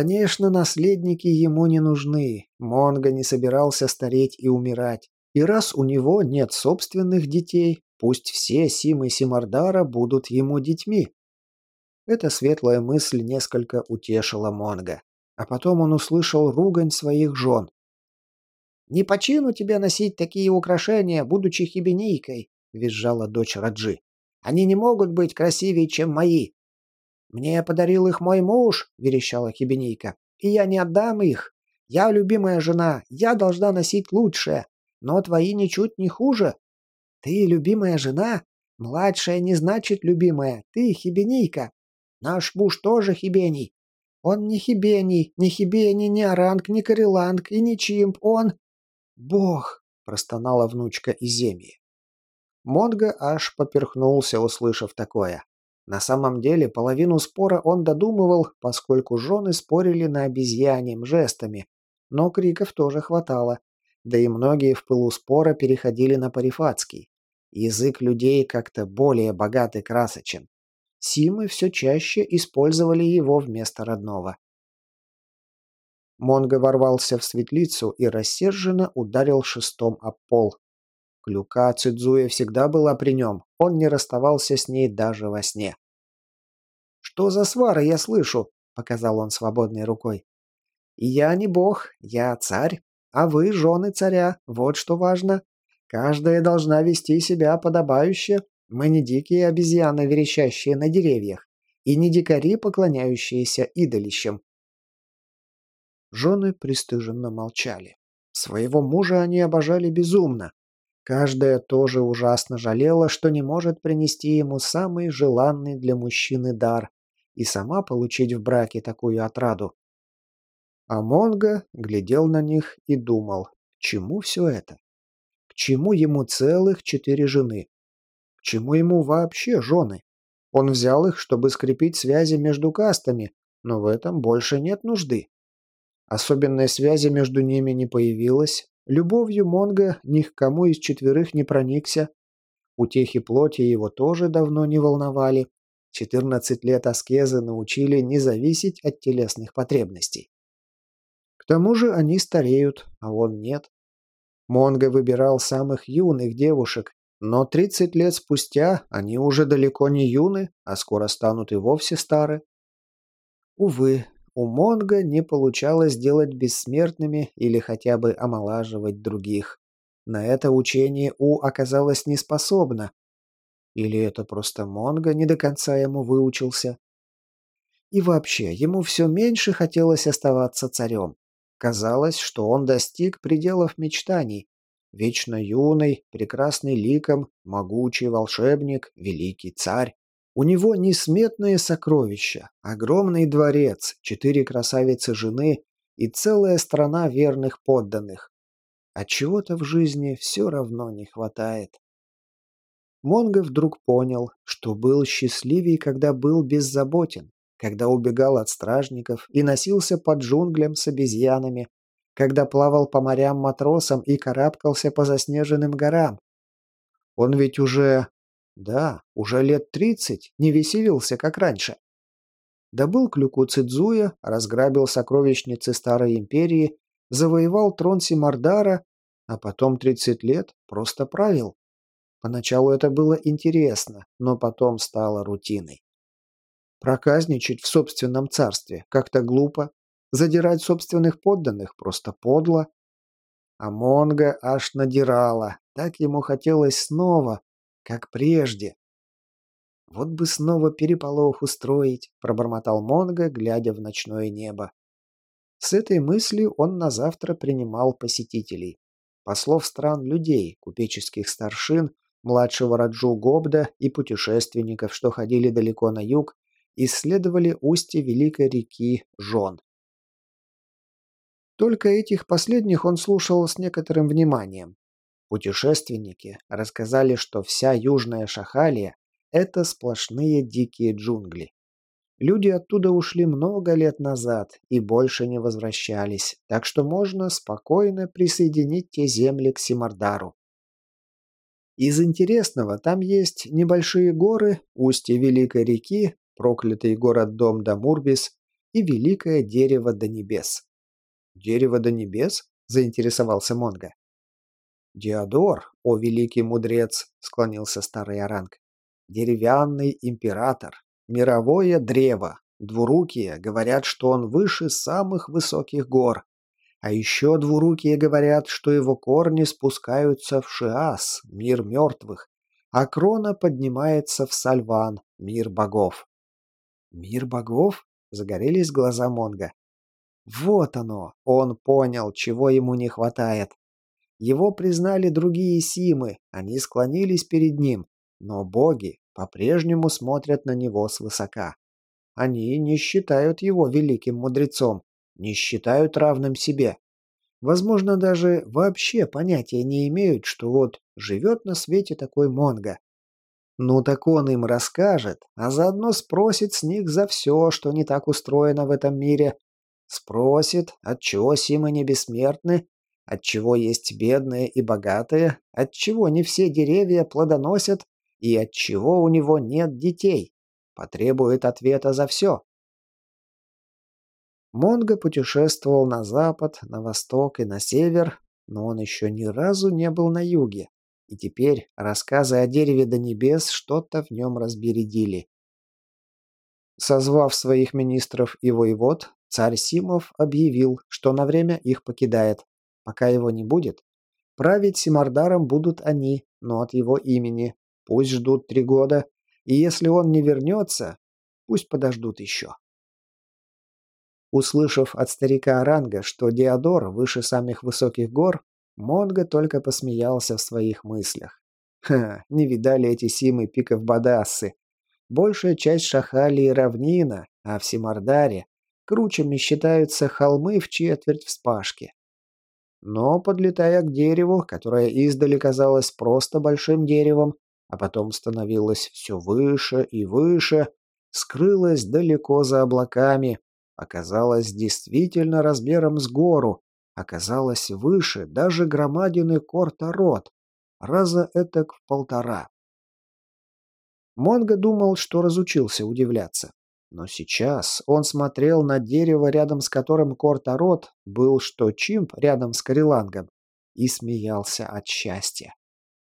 Конечно, наследники ему не нужны. Монго не собирался стареть и умирать. И раз у него нет собственных детей, пусть все Симы Симардара будут ему детьми. Эта светлая мысль несколько утешила Монго. А потом он услышал ругань своих жен. «Не почину тебе носить такие украшения, будучи хибенийкой», — визжала дочь Раджи. «Они не могут быть красивее, чем мои». «Мне подарил их мой муж», — верещала хибенийка, — «и я не отдам их. Я любимая жена, я должна носить лучшее, но твои ничуть не хуже. Ты любимая жена? Младшая не значит любимая, ты хибенийка. Наш муж тоже хибений. Он не хибений, не хибений, не оранг, не кареланг и не чимп, он... «Бог!» – простонала внучка Иземии. Монго аж поперхнулся, услышав такое. На самом деле, половину спора он додумывал, поскольку жены спорили на обезьяньем жестами, но криков тоже хватало. Да и многие в пылу спора переходили на парифатский. Язык людей как-то более богат и красочен. Симы все чаще использовали его вместо родного. Монго ворвался в светлицу и рассерженно ударил шестом об пол. Клюка Цидзуя всегда была при нем, он не расставался с ней даже во сне. «Что за свара я слышу?» — показал он свободной рукой. «Я не бог, я царь, а вы жены царя, вот что важно. Каждая должна вести себя подобающе. Мы не дикие обезьяны, верещащие на деревьях, и не дикари, поклоняющиеся идолищам. Жены пристыженно молчали. Своего мужа они обожали безумно. Каждая тоже ужасно жалела, что не может принести ему самый желанный для мужчины дар и сама получить в браке такую отраду. А Монго глядел на них и думал, к чему все это? К чему ему целых четыре жены? К чему ему вообще жены? Он взял их, чтобы скрепить связи между кастами, но в этом больше нет нужды. Особенной связи между ними не появилось. Любовью Монго ни к кому из четверых не проникся. Утехи плоти его тоже давно не волновали. 14 лет аскезы научили не зависеть от телесных потребностей. К тому же они стареют, а он нет. Монго выбирал самых юных девушек, но 30 лет спустя они уже далеко не юны, а скоро станут и вовсе стары. Увы, у Монго не получалось делать бессмертными или хотя бы омолаживать других. На это учение У оказалось неспособно. Или это просто Монго не до конца ему выучился? И вообще, ему все меньше хотелось оставаться царем. Казалось, что он достиг пределов мечтаний. Вечно юный, прекрасный ликом, могучий волшебник, великий царь. У него несметные сокровища, огромный дворец, четыре красавицы жены и целая страна верных подданных. А чего-то в жизни все равно не хватает. Монго вдруг понял, что был счастливей, когда был беззаботен, когда убегал от стражников и носился под джунглям с обезьянами, когда плавал по морям матросом и карабкался по заснеженным горам. Он ведь уже да, уже лет тридцать не веселился, как раньше. Добыл клюку Цидзуя, разграбил сокровищницы Старой Империи, завоевал трон Симардара, а потом тридцать лет просто правил. Поначалу это было интересно, но потом стало рутиной. Проказничать в собственном царстве как-то глупо, задирать собственных подданных просто подло. А Монго аж надирала, так ему хотелось снова, как прежде. «Вот бы снова переполох устроить», — пробормотал Монго, глядя в ночное небо. С этой мыслью он на завтра принимал посетителей. Послов стран людей, купеческих старшин, младшего Раджу Гобда и путешественников, что ходили далеко на юг, исследовали устье великой реки Жон. Только этих последних он слушал с некоторым вниманием, Путешественники рассказали, что вся Южная Шахалия – это сплошные дикие джунгли. Люди оттуда ушли много лет назад и больше не возвращались, так что можно спокойно присоединить те земли к Симардару. Из интересного там есть небольшие горы, устье Великой реки, проклятый город Дом Дамурбис, и великое дерево до небес. «Дерево до небес?» – заинтересовался Монго. «Диодор, о великий мудрец!» – склонился старый Оранг. «Деревянный император, мировое древо, двурукие говорят, что он выше самых высоких гор, а еще двурукие говорят, что его корни спускаются в Шиас, мир мертвых, а крона поднимается в Сальван, мир богов. «Мир богов?» — загорелись глаза Монга. Вот оно, он понял, чего ему не хватает. Его признали другие Симы, они склонились перед ним, но боги по-прежнему смотрят на него свысока. Они не считают его великим мудрецом, не считают равным себе. Возможно, даже вообще понятия не имеют, что вот живет на свете такой Монго. Ну так он им расскажет, а заодно спросит с них за все, что не так устроено в этом мире. Спросит, отчего Симы не бессмертны, отчего есть бедные и богатые, отчего не все деревья плодоносят и отчего у него нет детей. Потребует ответа за все. Монго путешествовал на запад, на восток и на север, но он еще ни разу не был на юге. И теперь рассказы о дереве до небес что-то в нем разбередили. Созвав своих министров и воевод, царь Симов объявил, что на время их покидает. Пока его не будет, править Симардаром будут они, но от его имени. Пусть ждут три года, и если он не вернется, пусть подождут еще. Услышав от старика Оранга, что Диодор выше самых высоких гор, Монго только посмеялся в своих мыслях. Ха, не видали эти симы пиков Бадассы. Большая часть Шахалии равнина, а в Симардаре кручами считаются холмы в четверть вспашки. Но, подлетая к дереву, которое издали казалось просто большим деревом, а потом становилось все выше и выше, скрылось далеко за облаками, оказалась действительно размером с гору, оказалась выше даже громадины Корта-Рот, раза этак в полтора. Монго думал, что разучился удивляться. Но сейчас он смотрел на дерево, рядом с которым Корта-Рот был, что Чимп рядом с Карелангом, и смеялся от счастья.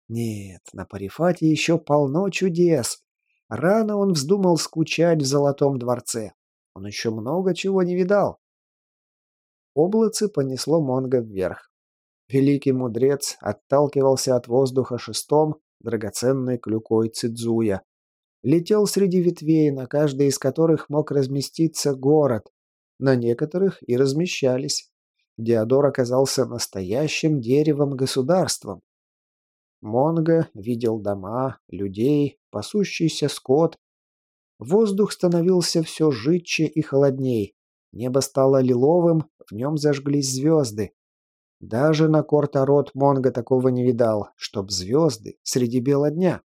Нет, на Парифате еще полно чудес. Рано он вздумал скучать в Золотом дворце. Он еще много чего не видал. Облацы понесло Монго вверх. Великий мудрец отталкивался от воздуха шестом, драгоценной клюкой Цидзуя. Летел среди ветвей, на каждой из которых мог разместиться город. На некоторых и размещались. Диодор оказался настоящим деревом-государством. Монго видел дома, людей, пасущийся скот, Воздух становился все жидче и холодней. Небо стало лиловым, в нем зажглись звезды. Даже на Корторот Монго такого не видал, чтоб звезды среди бела дня.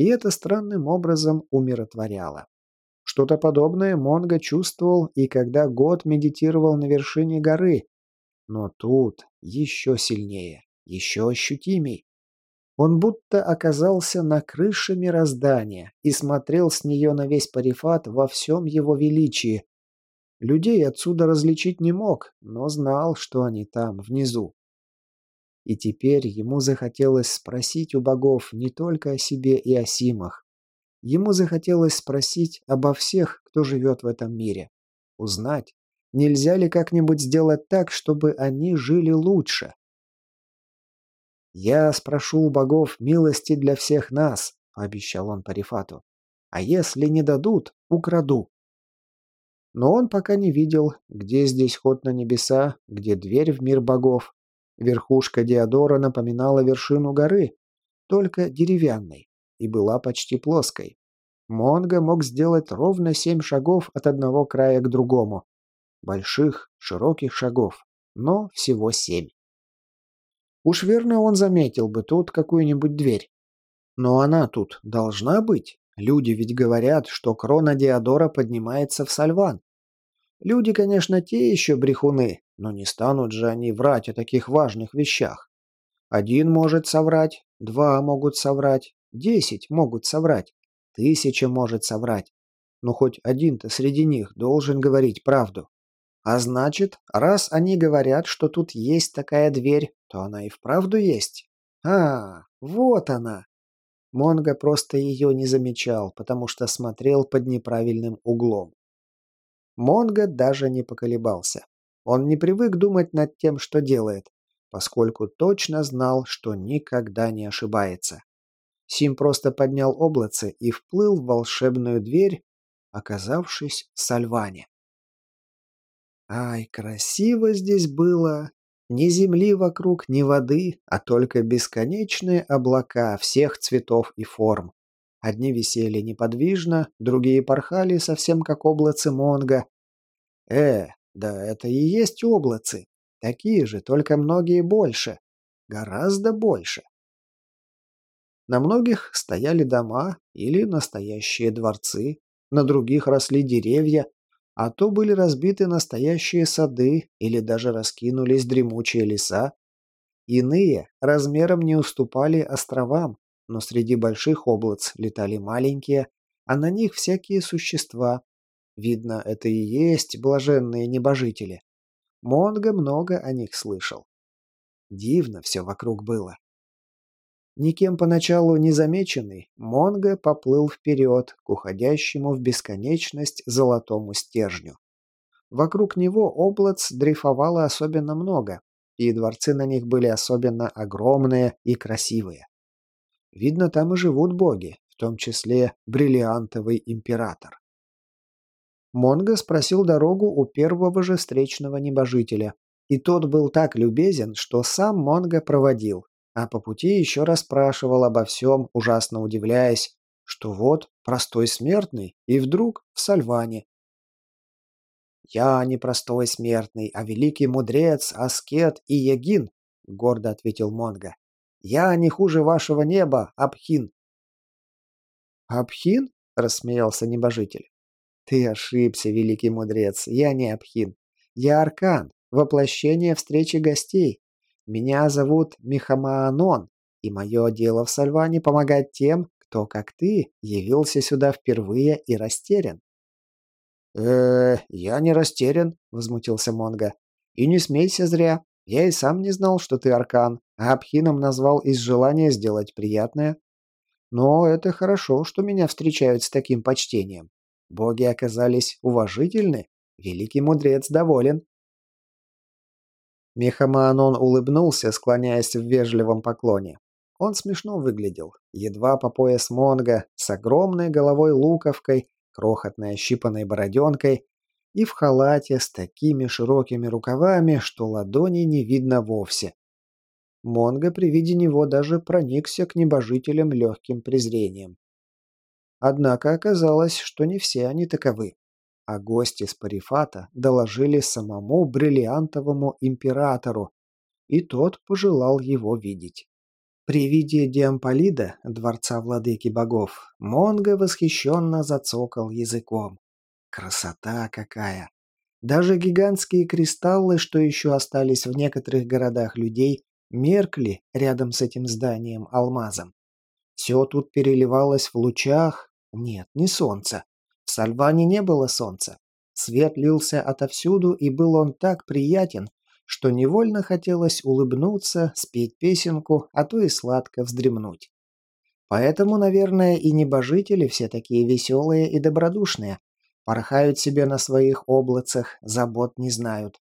И это странным образом умиротворяло. Что-то подобное Монго чувствовал и когда год медитировал на вершине горы. Но тут еще сильнее, еще ощутимей. Он будто оказался на крыше мироздания и смотрел с нее на весь Парифат во всем его величии. Людей отсюда различить не мог, но знал, что они там, внизу. И теперь ему захотелось спросить у богов не только о себе и о Симах. Ему захотелось спросить обо всех, кто живет в этом мире. Узнать, нельзя ли как-нибудь сделать так, чтобы они жили лучше. «Я спрошу у богов милости для всех нас», — пообещал он Парифату. «А если не дадут, украду». Но он пока не видел, где здесь ход на небеса, где дверь в мир богов. Верхушка Диодора напоминала вершину горы, только деревянной, и была почти плоской. Монго мог сделать ровно семь шагов от одного края к другому. Больших, широких шагов, но всего семь. Уж верно он заметил бы тут какую-нибудь дверь. Но она тут должна быть. Люди ведь говорят, что крона Диодора поднимается в Сальван. Люди, конечно, те еще брехуны, но не станут же они врать о таких важных вещах. Один может соврать, два могут соврать, десять могут соврать, тысяча может соврать. но хоть один-то среди них должен говорить правду. А значит, раз они говорят, что тут есть такая дверь, то она и вправду есть. А, вот она. Монго просто ее не замечал, потому что смотрел под неправильным углом. Монго даже не поколебался. Он не привык думать над тем, что делает, поскольку точно знал, что никогда не ошибается. Сим просто поднял облаце и вплыл в волшебную дверь, оказавшись в Сальване. Ай, красиво здесь было. Ни земли вокруг, ни воды, а только бесконечные облака всех цветов и форм. Одни висели неподвижно, другие порхали совсем как облацы Монго. Э, да это и есть облацы. Такие же, только многие больше. Гораздо больше. На многих стояли дома или настоящие дворцы, на других росли деревья, а то были разбиты настоящие сады или даже раскинулись дремучие леса. Иные размером не уступали островам, но среди больших облац летали маленькие, а на них всякие существа. Видно, это и есть блаженные небожители. Монго много о них слышал. Дивно все вокруг было. Никем поначалу не замеченный, Монго поплыл вперед к уходящему в бесконечность золотому стержню. Вокруг него облац дрейфовало особенно много, и дворцы на них были особенно огромные и красивые. Видно, там и живут боги, в том числе бриллиантовый император. Монго спросил дорогу у первого же встречного небожителя, и тот был так любезен, что сам Монго проводил, а по пути еще раз спрашивал обо всем, ужасно удивляясь, что вот простой смертный и вдруг в Сальване. «Я не простой смертный, а великий мудрец, аскет и егин», — гордо ответил Монго. «Я не хуже вашего неба, Абхин». «Абхин?» — рассмеялся небожитель. «Ты ошибся, великий мудрец, я не Абхин. Я Аркан, воплощение встречи гостей, меня зовут Михамаанон, и мое дело в Сальване помогать тем, кто, как ты, явился сюда впервые и растерян. э я не растерян», — возмутился Монго. «И не смейся зря. Я и сам не знал, что ты аркан, а Абхином назвал из желания сделать приятное. Но это хорошо, что меня встречают с таким почтением. Боги оказались уважительны, великий мудрец доволен». Мехамаанон улыбнулся, склоняясь в вежливом поклоне. Он смешно выглядел, едва по пояс Монго, с огромной головой луковкой, крохотной ощипанной бороденкой и в халате с такими широкими рукавами, что ладони не видно вовсе. Монго при виде него даже проникся к небожителям легким презрением. Однако оказалось, что не все они таковы а гости с Парифата доложили самому бриллиантовому императору, и тот пожелал его видеть. При виде Диамполида, дворца владыки богов, Монго восхищенно зацокал языком. Красота какая! Даже гигантские кристаллы, что еще остались в некоторых городах людей, меркли рядом с этим зданием алмазом. Все тут переливалось в лучах, нет, не солнца, в Сальване не было солнца. Свет лился отовсюду, и был он так приятен, что невольно хотелось улыбнуться, спеть песенку, а то и сладко вздремнуть. Поэтому, наверное, и небожители все такие веселые и добродушные, порхают себе на своих облацах, забот не знают.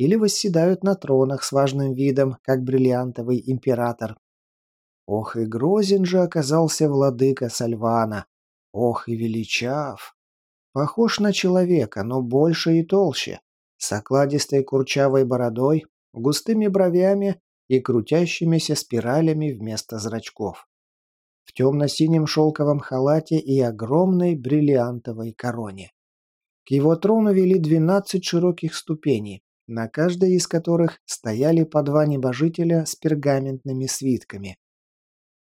Или восседают на тронах с важным видом, как бриллиантовый император. Ох, и грозен же оказался владыка Сальвана. Ох, и величав. Похож на человека, но больше и толще, с окладистой курчавой бородой, густыми бровями и крутящимися спиралями вместо зрачков. В темно-синем шелковом халате и огромной бриллиантовой короне. К его трону вели двенадцать широких ступеней, на каждой из которых стояли по два небожителя с пергаментными свитками.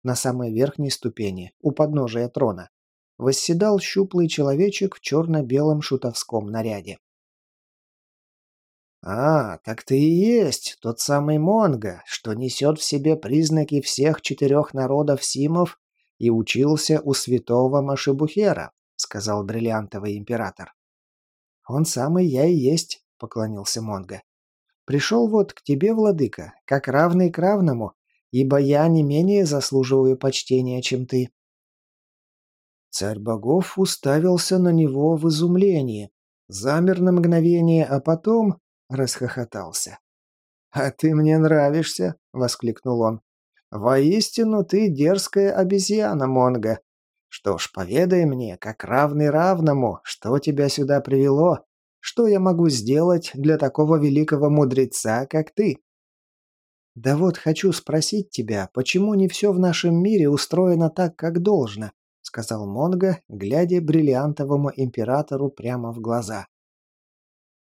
На самой верхней ступени, у подножия трона, восседал щуплый человечек в черно-белом шутовском наряде. «А, так ты и есть тот самый Монго, что несет в себе признаки всех четырех народов Симов и учился у святого Машибухера», сказал бриллиантовый император. «Он самый я и есть», — поклонился Монго. «Пришел вот к тебе, владыка, как равный к равному, ибо я не менее заслуживаю почтения, чем ты». Царь богов уставился на него в изумлении, замер на мгновение, а потом расхохотался. «А ты мне нравишься!» — воскликнул он. «Воистину ты дерзкая обезьяна, Монго. Что ж, поведай мне, как равный равному, что тебя сюда привело, что я могу сделать для такого великого мудреца, как ты?» «Да вот хочу спросить тебя, почему не все в нашем мире устроено так, как должно?» — сказал Монго, глядя бриллиантовому императору прямо в глаза.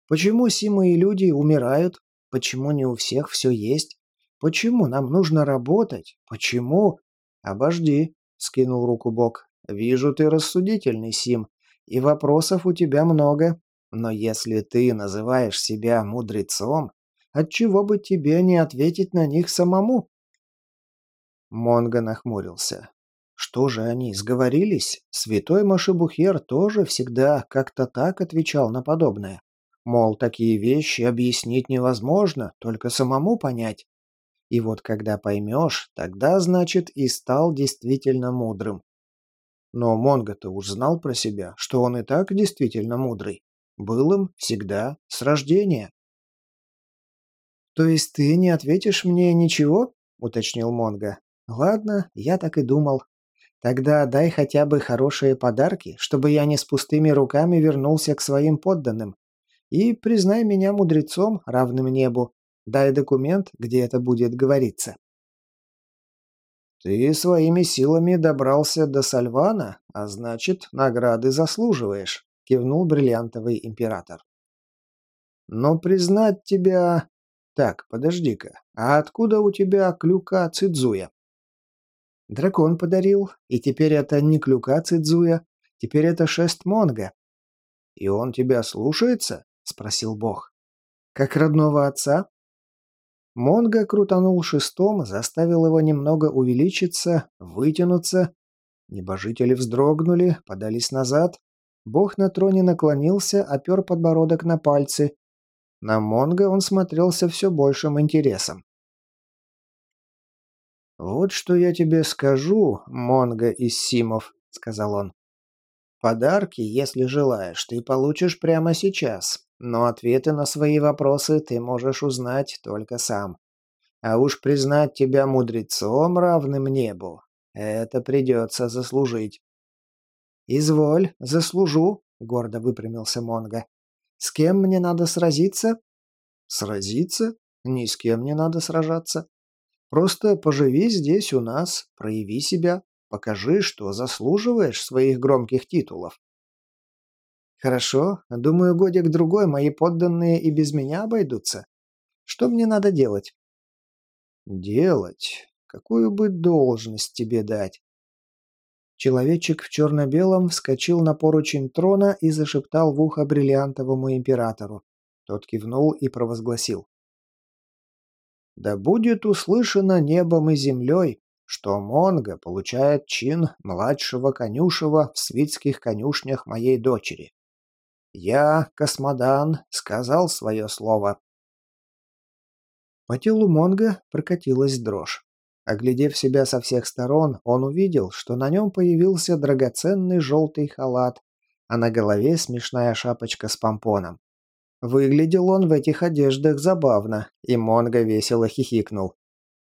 «Почему симы и люди умирают? Почему не у всех все есть? Почему нам нужно работать? Почему...» «Обожди», — скинул руку Бог. «Вижу, ты рассудительный, Сим, и вопросов у тебя много. Но если ты называешь себя мудрецом, отчего бы тебе не ответить на них самому?» Монго нахмурился. Что же они, сговорились? Святой Машибухер тоже всегда как-то так отвечал на подобное. Мол, такие вещи объяснить невозможно, только самому понять. И вот когда поймешь, тогда, значит, и стал действительно мудрым. Но Монго-то уж знал про себя, что он и так действительно мудрый. Был им всегда, с рождения. «То есть ты не ответишь мне ничего?» — уточнил Монго. «Ладно, я так и думал. Тогда дай хотя бы хорошие подарки, чтобы я не с пустыми руками вернулся к своим подданным. И признай меня мудрецом, равным небу. Дай документ, где это будет говориться». «Ты своими силами добрался до Сальвана, а значит, награды заслуживаешь», — кивнул бриллиантовый император. «Но признать тебя...» «Так, подожди-ка, а откуда у тебя клюка Цидзуя?» «Дракон подарил, и теперь это не клюка Цидзуя, теперь это шест Монга». «И он тебя слушается?» — спросил бог. «Как родного отца?» Монго крутанул шестом, заставил его немного увеличиться, вытянуться. Небожители вздрогнули, подались назад. Бог на троне наклонился, опер подбородок на пальцы. На Монго он смотрелся все большим интересом. «Вот что я тебе скажу, Монго из Симов», — сказал он. «Подарки, если желаешь, ты получишь прямо сейчас. Но ответы на свои вопросы ты можешь узнать только сам. А уж признать тебя мудрецом, равным небу, это придется заслужить. «Изволь, заслужу», — гордо выпрямился Монго. «С кем мне надо сразиться?» «Сразиться? Ни с кем не надо сражаться. Просто поживи здесь у нас, прояви себя, покажи, что заслуживаешь своих громких титулов. «Хорошо. Думаю, годик-другой мои подданные и без меня обойдутся. Что мне надо делать?» «Делать? Какую бы должность тебе дать?» Человечек в черно-белом вскочил на поручень трона и зашептал в ухо бриллиантовому императору. Тот кивнул и провозгласил. «Да будет услышано небом и землей, что Монго получает чин младшего конюшего в свитских конюшнях моей дочери. Я, Космодан, сказал свое слово. По телу Монга прокатилась дрожь. Оглядев себя со всех сторон, он увидел, что на нем появился драгоценный желтый халат, а на голове смешная шапочка с помпоном. Выглядел он в этих одеждах забавно, и Монго весело хихикнул.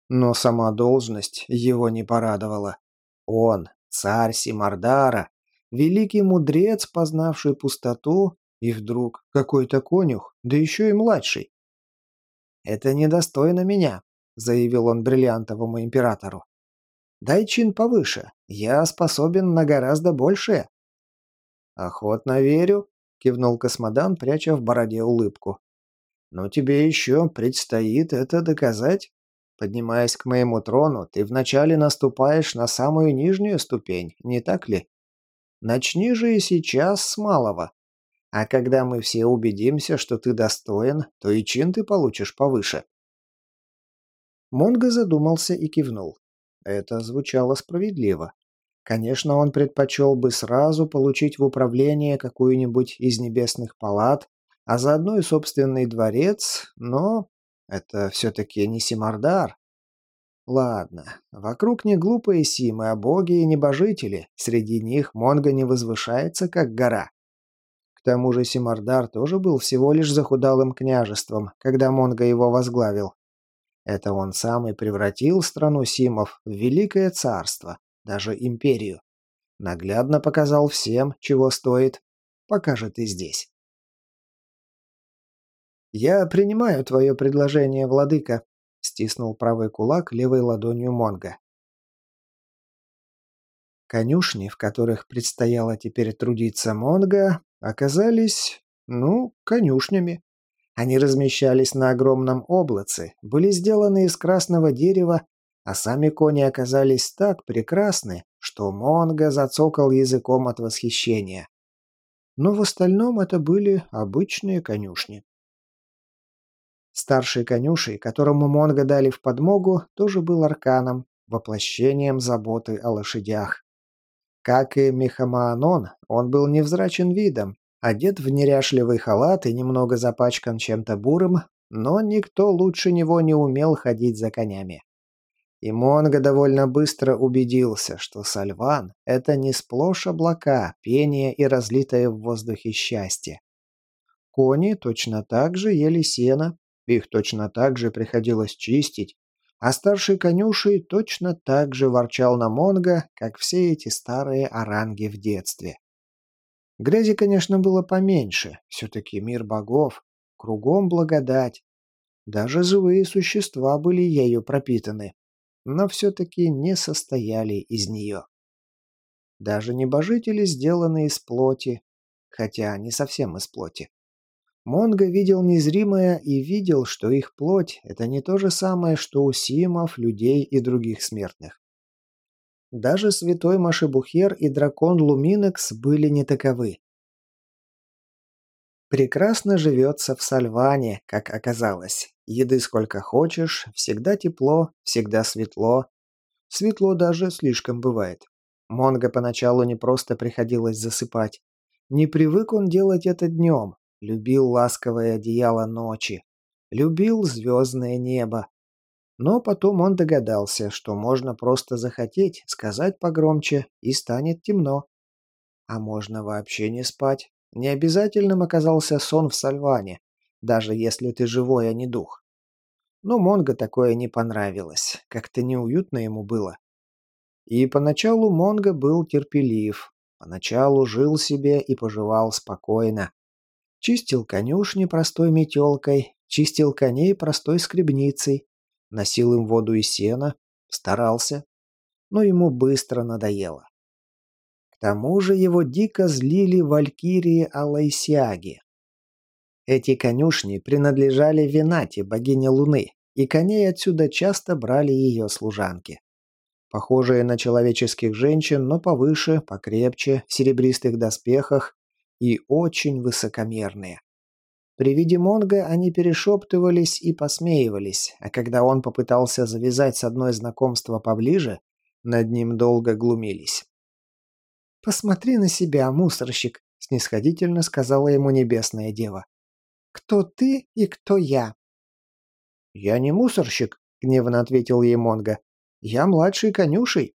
Но сама должность его не порадовала. Он, царь Симардара, Великий мудрец, познавший пустоту, и вдруг какой-то конюх, да еще и младший. «Это недостойно меня», — заявил он бриллиантовому императору. «Дай чин повыше. Я способен на гораздо большее». «Охотно верю», — кивнул космодан, пряча в бороде улыбку. «Но тебе еще предстоит это доказать. Поднимаясь к моему трону, ты вначале наступаешь на самую нижнюю ступень, не так ли?» Начни же и сейчас с малого. А когда мы все убедимся, что ты достоин, то и чин ты получишь повыше». Монго задумался и кивнул. Это звучало справедливо. Конечно, он предпочел бы сразу получить в управление какую-нибудь из небесных палат, а заодно и собственный дворец, но это все-таки не Симардар. Ладно, вокруг не глупые симы, а боги и небожители. Среди них Монго не возвышается, как гора. К тому же Симардар тоже был всего лишь захудалым княжеством, когда Монго его возглавил. Это он сам и превратил страну симов в великое царство, даже империю. Наглядно показал всем, чего стоит. Покажет и здесь. «Я принимаю твое предложение, владыка», — стиснул правый кулак левой ладонью Монга. Конюшни, в которых предстояло теперь трудиться Монга, оказались, ну, конюшнями. Они размещались на огромном облаце, были сделаны из красного дерева, а сами кони оказались так прекрасны, что Монга зацокал языком от восхищения. Но в остальном это были обычные конюшни. Старший конюшей, которому Монго дали в подмогу, тоже был арканом, воплощением заботы о лошадях. Как и Мехамаанон, он был невзрачен видом, одет в неряшливый халат и немного запачкан чем-то бурым, но никто лучше него не умел ходить за конями. И Монго довольно быстро убедился, что Сальван — это не сплошь облака, пение и разлитое в воздухе счастье. Кони точно так же ели сено, их точно так же приходилось чистить, а старший конюшей точно так же ворчал на Монго, как все эти старые оранги в детстве. Грязи, конечно, было поменьше, все-таки мир богов, кругом благодать. Даже живые существа были ею пропитаны, но все-таки не состояли из нее. Даже небожители сделаны из плоти, хотя не совсем из плоти. Монго видел незримое и видел, что их плоть – это не то же самое, что у симов, людей и других смертных. Даже святой Машибухер и дракон Луминекс были не таковы. Прекрасно живется в Сальване, как оказалось. Еды сколько хочешь, всегда тепло, всегда светло. Светло даже слишком бывает. Монго поначалу не просто приходилось засыпать. Не привык он делать это днем, любил ласковое одеяло ночи, любил звездное небо. Но потом он догадался, что можно просто захотеть, сказать погромче, и станет темно. А можно вообще не спать. Необязательным оказался сон в Сальване, даже если ты живой, а не дух. Но Монго такое не понравилось, как-то неуютно ему было. И поначалу Монго был терпелив, поначалу жил себе и поживал спокойно. Чистил конюшни простой метелкой, чистил коней простой скребницей, носил им воду и сено, старался, но ему быстро надоело. К тому же его дико злили валькирии Алайсиаги. Эти конюшни принадлежали Венате, богине Луны, и коней отсюда часто брали ее служанки. Похожие на человеческих женщин, но повыше, покрепче, в серебристых доспехах, и очень высокомерные. При виде Монга они перешептывались и посмеивались, а когда он попытался завязать с одной знакомство поближе, над ним долго глумились. «Посмотри на себя, мусорщик», — снисходительно сказала ему небесная дева. «Кто ты и кто я?» «Я не мусорщик», — гневно ответил ей Монга. «Я младший конюшей».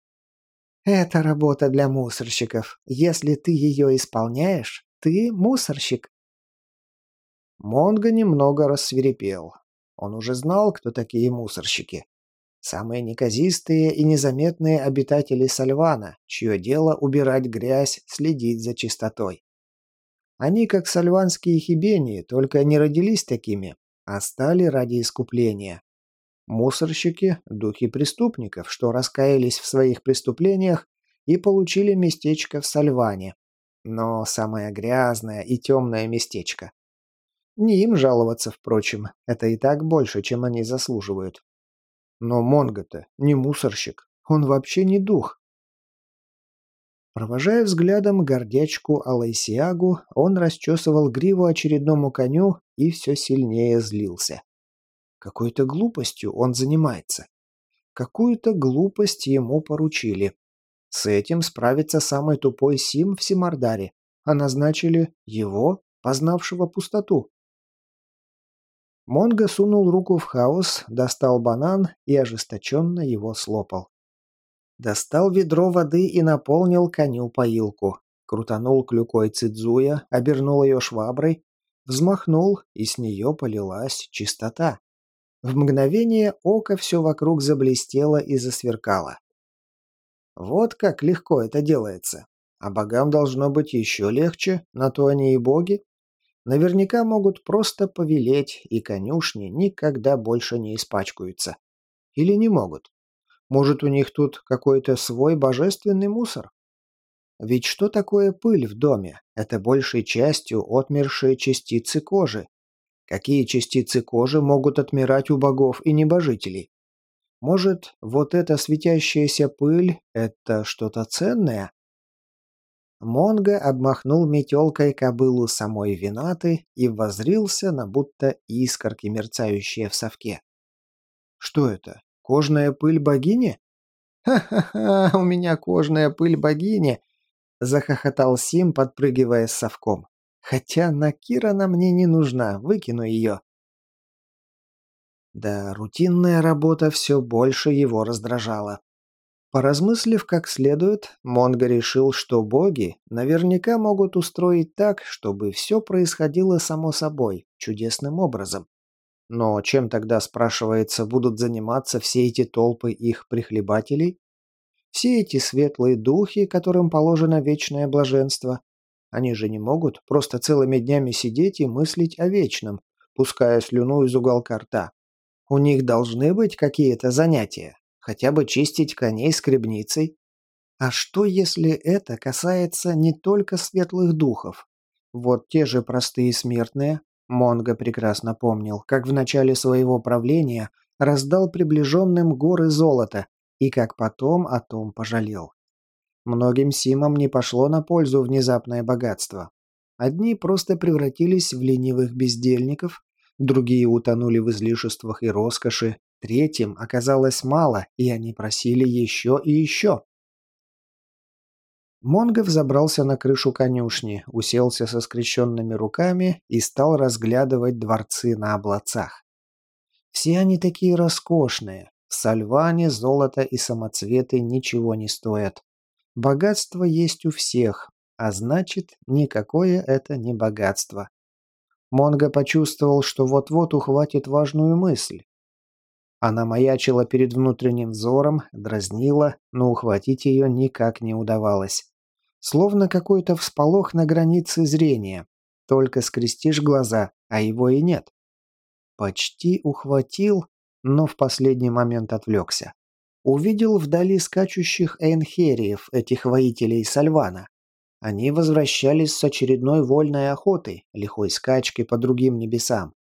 «Это работа для мусорщиков. Если ты ее исполняешь, ты мусорщик». Монго немного рассверепел. Он уже знал, кто такие мусорщики. Самые неказистые и незаметные обитатели Сальвана, чье дело убирать грязь, следить за чистотой. Они, как сальванские хибении, только не родились такими, а стали ради искупления. Мусорщики – духи преступников, что раскаялись в своих преступлениях и получили местечко в Сальване, но самое грязное и темное местечко. Не им жаловаться, впрочем, это и так больше, чем они заслуживают. Но Монго-то не мусорщик, он вообще не дух. Провожая взглядом гордячку Алайсиагу, он расчесывал гриву очередному коню и все сильнее злился. Какой-то глупостью он занимается. Какую-то глупость ему поручили. С этим справится самый тупой Сим в Симардаре, а назначили его, познавшего пустоту. Монго сунул руку в хаос, достал банан и ожесточенно его слопал. Достал ведро воды и наполнил коню поилку. Крутанул клюкой Цидзуя, обернул ее шваброй, взмахнул, и с нее полилась чистота. В мгновение ока все вокруг заблестело и засверкало. Вот как легко это делается. А богам должно быть еще легче, на то они и боги. Наверняка могут просто повелеть, и конюшни никогда больше не испачкаются. Или не могут? Может, у них тут какой-то свой божественный мусор? Ведь что такое пыль в доме? Это большей частью отмершие частицы кожи. Какие частицы кожи могут отмирать у богов и небожителей? Может, вот эта светящаяся пыль – это что-то ценное? Монго обмахнул метелкой кобылу самой Винаты и возрился на будто искорки, мерцающие в совке. «Что это? Кожная пыль богини?» «Ха-ха-ха, у меня кожная пыль богини!» – захохотал Сим, подпрыгивая с совком. «Хотя Накирана мне не нужна, выкину ее». Да, рутинная работа все больше его раздражала. Поразмыслив как следует, Монго решил, что боги наверняка могут устроить так, чтобы все происходило само собой, чудесным образом. Но чем тогда, спрашивается, будут заниматься все эти толпы их прихлебателей? Все эти светлые духи, которым положено вечное блаженство? Они же не могут просто целыми днями сидеть и мыслить о вечном, пуская слюну из уголка рта. У них должны быть какие-то занятия, Хотя бы чистить коней скребницей. А что, если это касается не только светлых духов? Вот те же простые смертные, Монго прекрасно помнил, как в начале своего правления раздал приближенным горы золота, и как потом о том пожалел. Многим симам не пошло на пользу внезапное богатство. Одни просто превратились в ленивых бездельников, другие утонули в излишествах и роскоши, Третьим оказалось мало, и они просили еще и еще. Монго взобрался на крышу конюшни, уселся со скрещенными руками и стал разглядывать дворцы на облацах. Все они такие роскошные. В Сальване золото и самоцветы ничего не стоят. Богатство есть у всех, а значит, никакое это не богатство. Монго почувствовал, что вот-вот ухватит важную мысль. Она маячила перед внутренним взором, дразнила, но ухватить ее никак не удавалось. Словно какой-то всполох на границе зрения. Только скрестишь глаза, а его и нет. Почти ухватил, но в последний момент отвлекся. Увидел вдали скачущих эйнхериев, этих воителей Сальвана. Они возвращались с очередной вольной охоты, лихой скачки по другим небесам.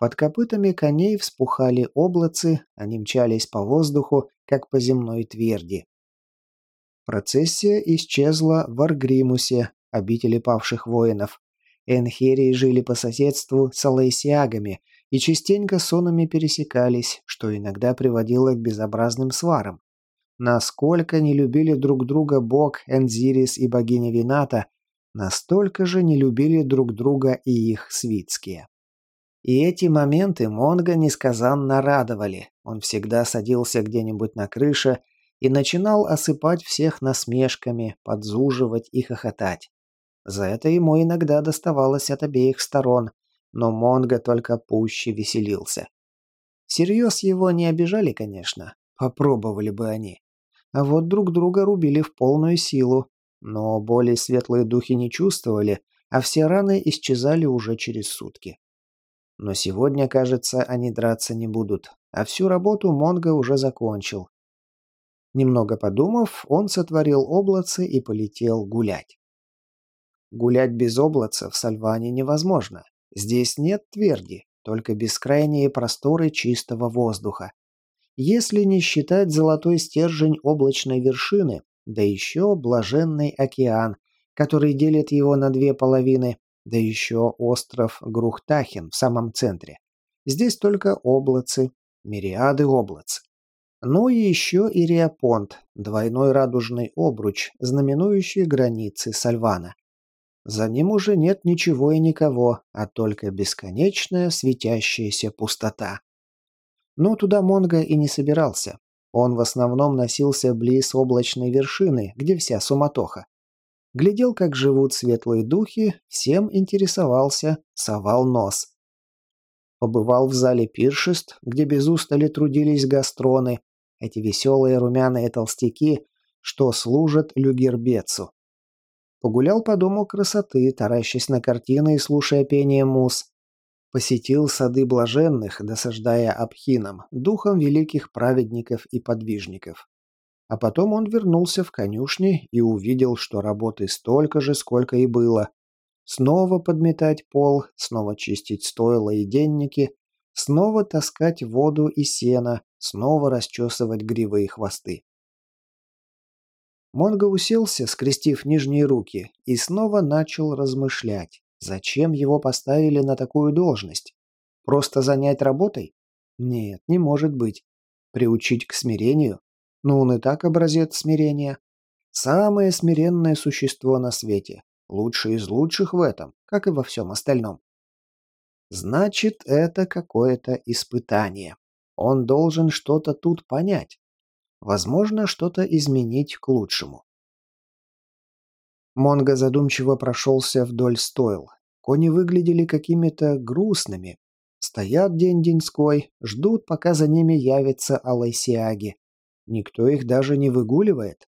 Под копытами коней вспухали облацы, они мчались по воздуху, как по земной тверди. Процессия исчезла в Аргримусе, обители павших воинов. Энхерии жили по соседству с алейсиагами и частенько сонами пересекались, что иногда приводило к безобразным сварам. Насколько не любили друг друга бог Энзирис и богиня Вината, настолько же не любили друг друга и их свитские. И эти моменты Монго несказанно радовали. Он всегда садился где-нибудь на крыше и начинал осыпать всех насмешками, подзуживать и хохотать. За это ему иногда доставалось от обеих сторон, но Монго только пуще веселился. Всерьез его не обижали, конечно, попробовали бы они. А вот друг друга рубили в полную силу, но более светлые духи не чувствовали, а все раны исчезали уже через сутки. Но сегодня, кажется, они драться не будут, а всю работу Монго уже закончил. Немного подумав, он сотворил облацы и полетел гулять. Гулять без облаца в Сальване невозможно. Здесь нет тверди, только бескрайние просторы чистого воздуха. Если не считать золотой стержень облачной вершины, да еще блаженный океан, который делит его на две половины, да еще остров Грухтахин в самом центре. Здесь только облацы, мириады облац. Ну и еще и Риапонт, двойной радужный обруч, знаменующий границы Сальвана. За ним уже нет ничего и никого, а только бесконечная светящаяся пустота. Но туда Монго и не собирался. Он в основном носился близ облачной вершины, где вся суматоха. Глядел, как живут светлые духи, всем интересовался, совал нос. Побывал в зале пиршеств, где без устали трудились гастроны, эти веселые румяные толстяки, что служат люгербецу. Погулял по дому красоты, таращась на картины и слушая пение мус. Посетил сады блаженных, досаждая абхинам, духом великих праведников и подвижников. А потом он вернулся в конюшни и увидел, что работы столько же, сколько и было. Снова подметать пол, снова чистить стойла и денники, снова таскать воду и сено, снова расчесывать гривы и хвосты. Монго уселся, скрестив нижние руки, и снова начал размышлять, зачем его поставили на такую должность. Просто занять работой? Нет, не может быть. Приучить к смирению? Ну, он и так образец смирения. Самое смиренное существо на свете. Лучший из лучших в этом, как и во всем остальном. Значит, это какое-то испытание. Он должен что-то тут понять. Возможно, что-то изменить к лучшему. Монго задумчиво прошелся вдоль стойл. Кони выглядели какими-то грустными. Стоят день-деньской, ждут, пока за ними явится Алайсиаги. Никто их даже не выгуливает.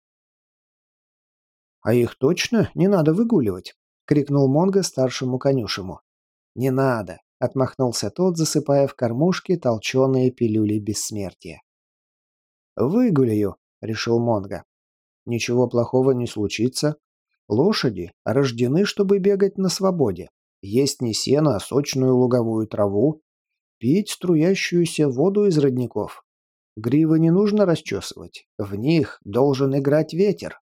«А их точно не надо выгуливать?» — крикнул Монго старшему конюшему. «Не надо», — отмахнулся тот, засыпая в кормушки толченые пилюли бессмертия. «Выгуляю», — решил Монго. «Ничего плохого не случится. Лошади рождены, чтобы бегать на свободе. Есть не сено, а сочную луговую траву. Пить струящуюся воду из родников. Гривы не нужно расчесывать, в них должен играть ветер.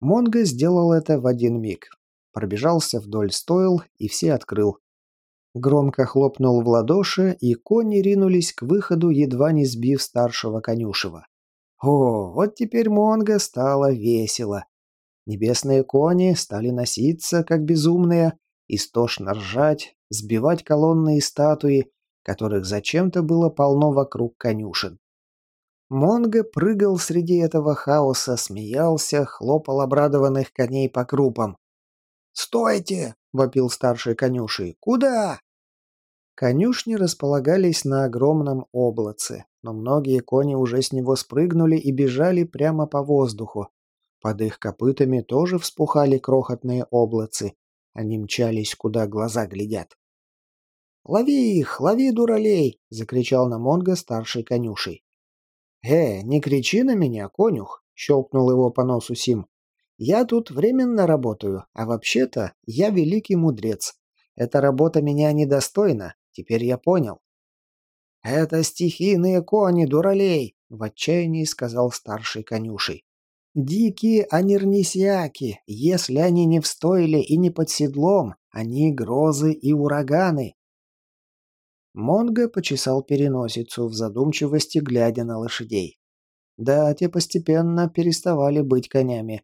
Монго сделал это в один миг. Пробежался вдоль стойл и все открыл. Громко хлопнул в ладоши, и кони ринулись к выходу, едва не сбив старшего конюшева. О, вот теперь Монго стало весело. Небесные кони стали носиться, как безумные, истошно ржать, сбивать колонны и статуи, которых зачем-то было полно вокруг конюшен. Монго прыгал среди этого хаоса, смеялся, хлопал обрадованных коней по крупам. «Стойте!» — вопил старший конюший. «Куда?» Конюшни располагались на огромном облаце, но многие кони уже с него спрыгнули и бежали прямо по воздуху. Под их копытами тоже вспухали крохотные облацы. Они мчались, куда глаза глядят. «Лови их! Лови, дуралей!» — закричал на Монго старший конюшей. «Э, не кричи на меня, конюх!» — щелкнул его по носу Сим. «Я тут временно работаю, а вообще-то я великий мудрец. Эта работа меня недостойна, теперь я понял». «Это стихийные кони, дуралей!» — в отчаянии сказал старший конюшей. «Дикие анернисиаки, если они не в и не под седлом, они грозы и ураганы. Монго почесал переносицу в задумчивости, глядя на лошадей. Да, те постепенно переставали быть конями.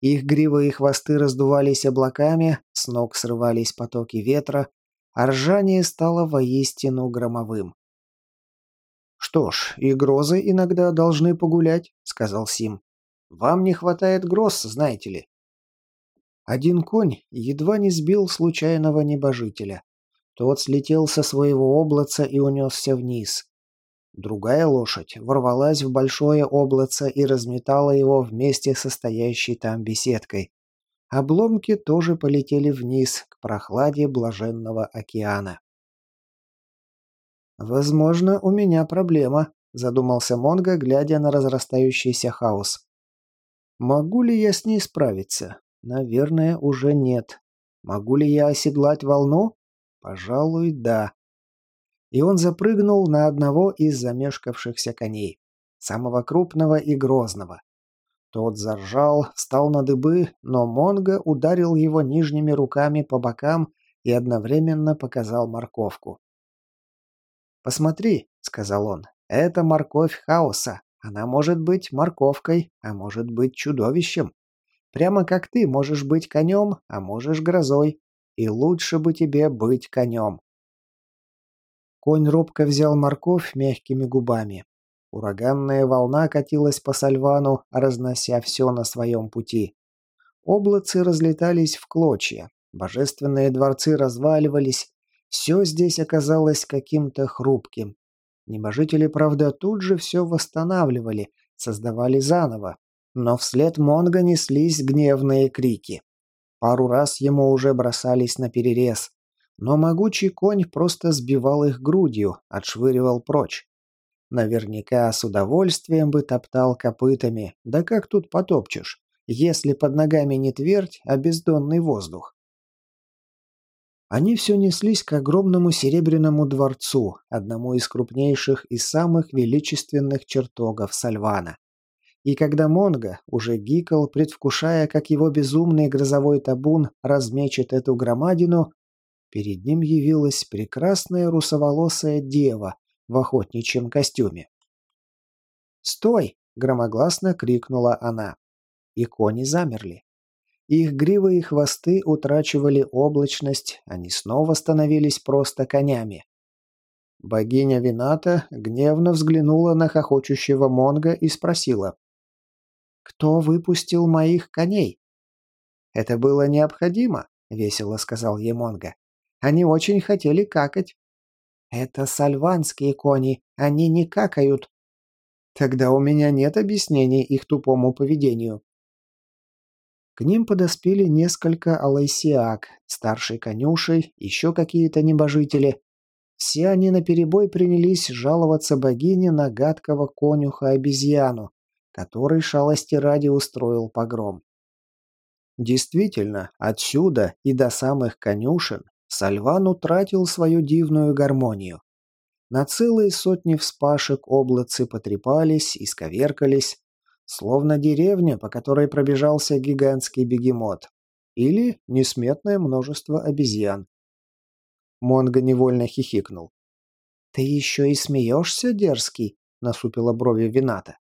Их гривы и хвосты раздувались облаками, с ног срывались потоки ветра, а ржание стало воистину громовым. «Что ж, и грозы иногда должны погулять», — сказал Сим. «Вам не хватает гроз, знаете ли». Один конь едва не сбил случайного небожителя. Тот слетел со своего облаца и унесся вниз. Другая лошадь ворвалась в большое облаце и разметала его вместе со стоящей там беседкой. Обломки тоже полетели вниз, к прохладе блаженного океана. «Возможно, у меня проблема», — задумался Монго, глядя на разрастающийся хаос. «Могу ли я с ней справиться? Наверное, уже нет. Могу ли я оседлать волну? Пожалуй, да. И он запрыгнул на одного из замешкавшихся коней. Самого крупного и грозного. Тот заржал, встал на дыбы, но Монго ударил его нижними руками по бокам и одновременно показал морковку. «Посмотри», — сказал он, Это морковь хаоса. Она может быть морковкой, а может быть чудовищем. Прямо как ты можешь быть конем, а можешь грозой. И лучше бы тебе быть конем. Конь робко взял морковь мягкими губами. Ураганная волна катилась по сальвану, разнося все на своем пути. Облацы разлетались в клочья, божественные дворцы разваливались, все здесь оказалось каким-то хрупким. Небожители, правда, тут же все восстанавливали, создавали заново, но вслед Монго неслись гневные крики. Пару раз ему уже бросались на перерез, но могучий конь просто сбивал их грудью, отшвыривал прочь. Наверняка с удовольствием бы топтал копытами, да как тут потопчешь? если под ногами не твердь, а бездонный воздух. Они все неслись к огромному серебряному дворцу, одному из крупнейших и самых величественных чертогов Сальвана. И когда Монго уже гикал, предвкушая, как его безумный грозовой табун размечет эту громадину, перед ним явилась прекрасная русоволосая дева в охотничьем костюме. «Стой!» — громогласно крикнула она и кони замерли. Их гривы и хвосты утрачивали облачность, они снова становились просто конями. Богиня Вината гневно взглянула на хохочущего Монга и спросила. «Кто выпустил моих коней?» «Это было необходимо», — весело сказал ей Монга. «Они очень хотели какать». «Это сальванские кони, они не какают». «Тогда у меня нет объяснений их тупому поведению», к ним подоспели несколько алайсиак, старший конюшей, еще какие-то небожители. Все они наперебой принялись жаловаться богине на гадкого конюха-обезьяну, который шалости ради устроил погром. Действительно, отсюда и до самых конюшен Сальван утратил свою дивную гармонию. На целые сотни вспашек облацы потрепались, исковеркались, Словно деревня, по которой пробежался гигантский бегемот. Или несметное множество обезьян. Монго невольно хихикнул. «Ты еще и смеешься, дерзкий?» — насупила брови Вината.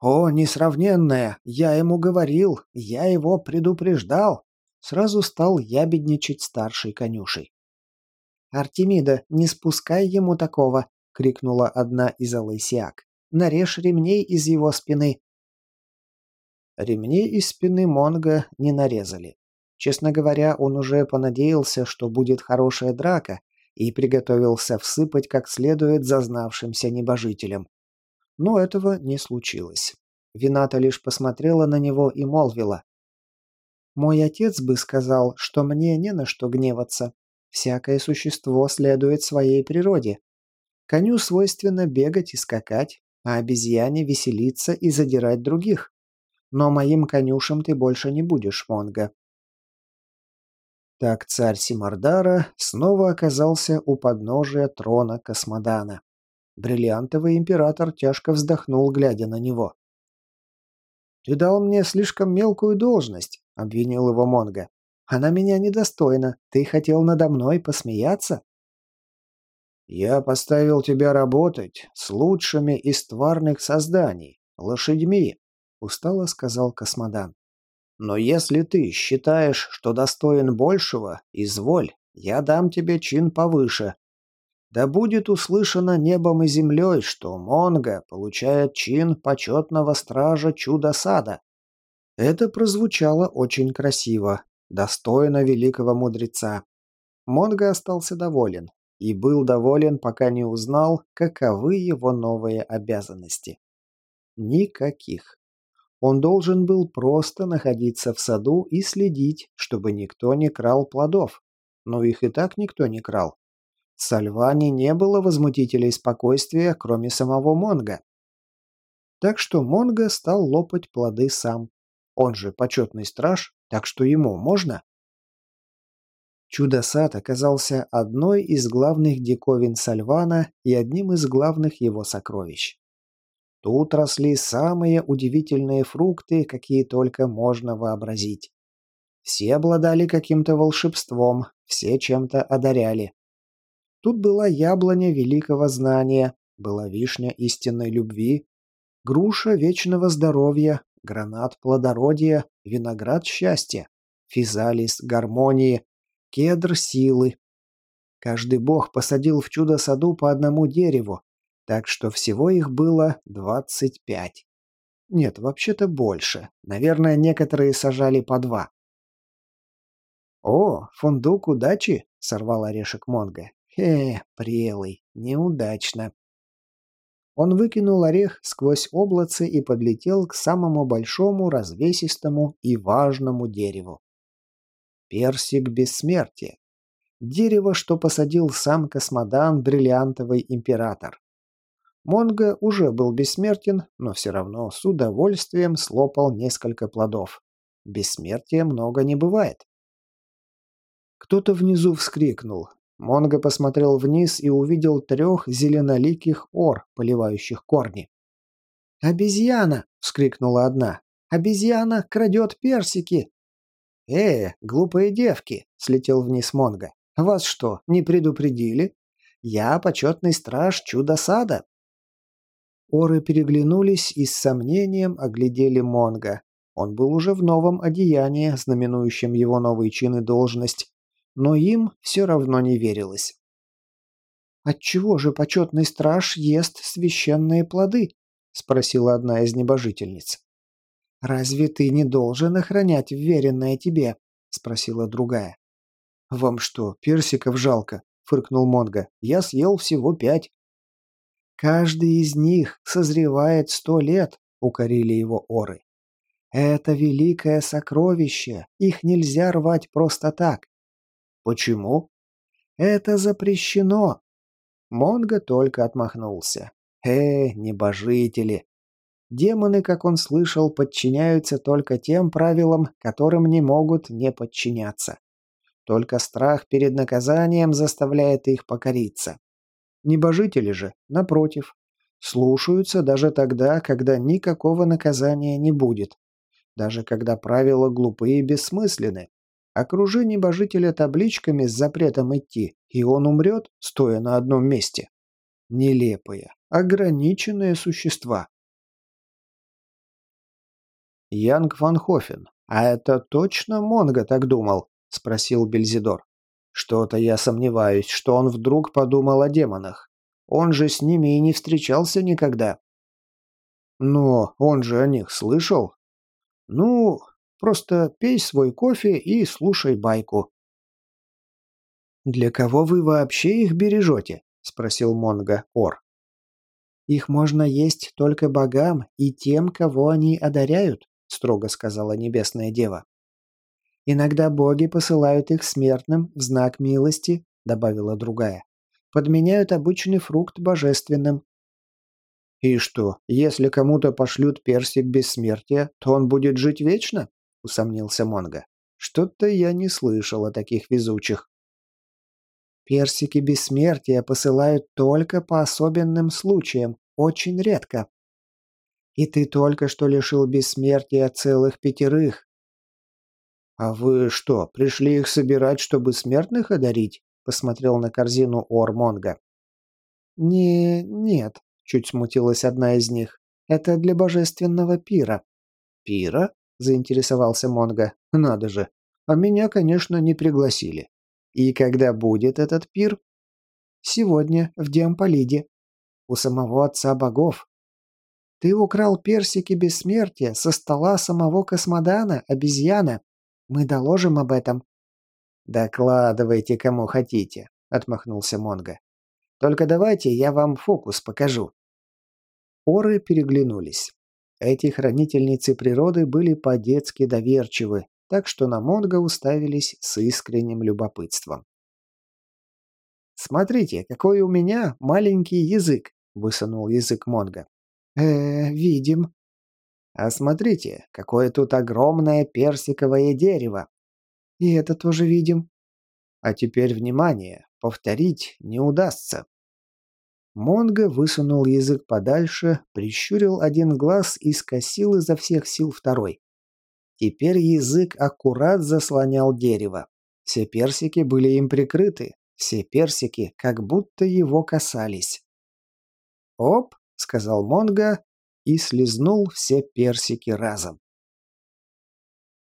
«О, несравненная! Я ему говорил! Я его предупреждал!» Сразу стал ябедничать старший конюшей. «Артемида, не спускай ему такого!» — крикнула одна из алысиак. «Нарежь ремней из его спины!» Ремней из спины Монга не нарезали. Честно говоря, он уже понадеялся, что будет хорошая драка, и приготовился всыпать как следует зазнавшимся небожителям. Но этого не случилось. Вината лишь посмотрела на него и молвила. «Мой отец бы сказал, что мне не на что гневаться. Всякое существо следует своей природе. Коню свойственно бегать и скакать, а обезьяне веселиться и задирать других. Но моим конюшем ты больше не будешь, Монго». Так царь Симардара снова оказался у подножия трона Космодана. Бриллиантовый император тяжко вздохнул, глядя на него. «Ты дал мне слишком мелкую должность», — обвинил его Монго. «Она меня недостойна. Ты хотел надо мной посмеяться?» «Я поставил тебя работать с лучшими из тварных созданий, лошадьми», устало сказал Космодан. Но если ты считаешь, что достоин большего, изволь, я дам тебе чин повыше. Да будет услышано небом и землей, что Монго получает чин почетного стража чудо-сада. Это прозвучало очень красиво, достойно великого мудреца. Монго остался доволен. И был доволен, пока не узнал, каковы его новые обязанности. Никаких. Он должен был просто находиться в саду и следить, чтобы никто не крал плодов. Но их и так никто не крал. В Сальване не было возмутителей спокойствия, кроме самого Монга. Так что Монго стал лопать плоды сам. Он же почетный страж, так что ему можно. Чудо-сад оказался одной из главных диковин Сальвана и одним из главных его сокровищ. Тут росли самые удивительные фрукты, какие только можно вообразить. Все обладали каким-то волшебством, все чем-то одаряли. Тут была яблоня великого знания, была вишня истинной любви, груша вечного здоровья, гранат плодородия, виноград счастья, физалис гармонии, кедр силы. Каждый бог посадил в чудо-саду по одному дереву, так что всего их было двадцать пять. Нет, вообще-то больше. Наверное, некоторые сажали по два. «О, фундук удачи!» — сорвал орешек Монго. «Хе, прелый, неудачно». Он выкинул орех сквозь облацы и подлетел к самому большому, развесистому и важному дереву. Персик бессмертия. Дерево, что посадил сам космодан Бриллиантовый Император. Монго уже был бессмертен, но все равно с удовольствием слопал несколько плодов. Бессмертия много не бывает. Кто-то внизу вскрикнул. Монго посмотрел вниз и увидел трех зеленоликих ор, поливающих корни. «Обезьяна!» — вскрикнула одна. «Обезьяна крадет персики!» «Э, глупые девки!» — слетел вниз Монго. «Вас что, не предупредили? Я почетный страж чудо-сада!» Оры переглянулись и с сомнением оглядели Монго. Он был уже в новом одеянии, знаменующем его новый чин и должность, но им все равно не верилось. «Отчего же почетный страж ест священные плоды?» — спросила одна из небожительниц. «Разве ты не должен охранять вверенное тебе?» — спросила другая. «Вам что, персиков жалко?» — фыркнул Монго. «Я съел всего пять». «Каждый из них созревает сто лет», — укорили его оры. «Это великое сокровище, их нельзя рвать просто так». «Почему?» «Это запрещено». Монго только отмахнулся. «Э, небожители!» Демоны, как он слышал, подчиняются только тем правилам, которым не могут не подчиняться. Только страх перед наказанием заставляет их покориться. Небожители же, напротив, слушаются даже тогда, когда никакого наказания не будет. Даже когда правила глупые и бессмысленны. Окружи небожителя табличками с запретом идти, и он умрет, стоя на одном месте. Нелепые, ограниченные существа. Янг Ван Хофен. А это точно Монго так думал? Спросил Бельзидор. Что-то я сомневаюсь, что он вдруг подумал о демонах. Он же с ними и не встречался никогда. Но он же о них слышал. Ну, просто пей свой кофе и слушай байку. «Для кого вы вообще их бережете?» — спросил Монго Ор. «Их можно есть только богам и тем, кого они одаряют», — строго сказала Небесная Дева. Иногда боги посылают их смертным в знак милости, добавила другая. Подменяют обычный фрукт божественным. И что, если кому-то пошлют персик бессмертия, то он будет жить вечно? Усомнился Монго. Что-то я не слышал о таких везучих. Персики бессмертия посылают только по особенным случаям, очень редко. И ты только что лишил бессмертия целых пятерых, «А вы что, пришли их собирать, чтобы смертных одарить?» — посмотрел на корзину Ормонга. «Не... нет», — чуть смутилась одна из них. «Это для божественного пира». «Пира?» — заинтересовался Монга. «Надо же. А меня, конечно, не пригласили. И когда будет этот пир?» «Сегодня, в Диамполиде. У самого отца богов. Ты украл персики бессмертия со стола самого космодана, обезьяна. Мы доложим об этом». «Докладывайте, кому хотите», — отмахнулся Монго. «Только давайте я вам фокус покажу». Оры переглянулись. Эти хранительницы природы были по-детски доверчивы, так что на Монго уставились с искренним любопытством. «Смотрите, какой у меня маленький язык!» — высунул язык Монго. «Э, видим», а смотрите, какое тут огромное персиковое дерево. И это тоже видим. А теперь внимание, повторить не удастся. Монго высунул язык подальше, прищурил один глаз и скосил изо всех сил второй. Теперь язык аккурат заслонял дерево. Все персики были им прикрыты, все персики как будто его касались. «Оп!» — сказал Монго и слезнул все персики разом.